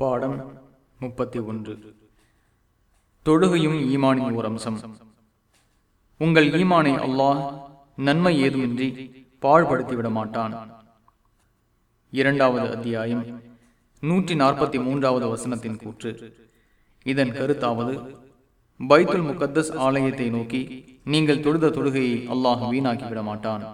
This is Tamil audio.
பாடம் முப்பத்தி ஒன்று. தொழுகையும் ஈமானின் ஒரு அம்சம். உங்கள் ஈமானை அல்லாஹ் நன்மை ஏதுமின்றி பாழ்படுத்திவிட மாட்டான் இரண்டாவது அத்தியாயம் நூற்றி நாற்பத்தி மூன்றாவது வசனத்தின் கூற்று. இதன் கருத்தாவது பைத்துல் முகத்தஸ் ஆலயத்தை நோக்கி நீங்கள் தொழுத தொழுகையை அல்லாஹ் வீணாக்கிவிட மாட்டான்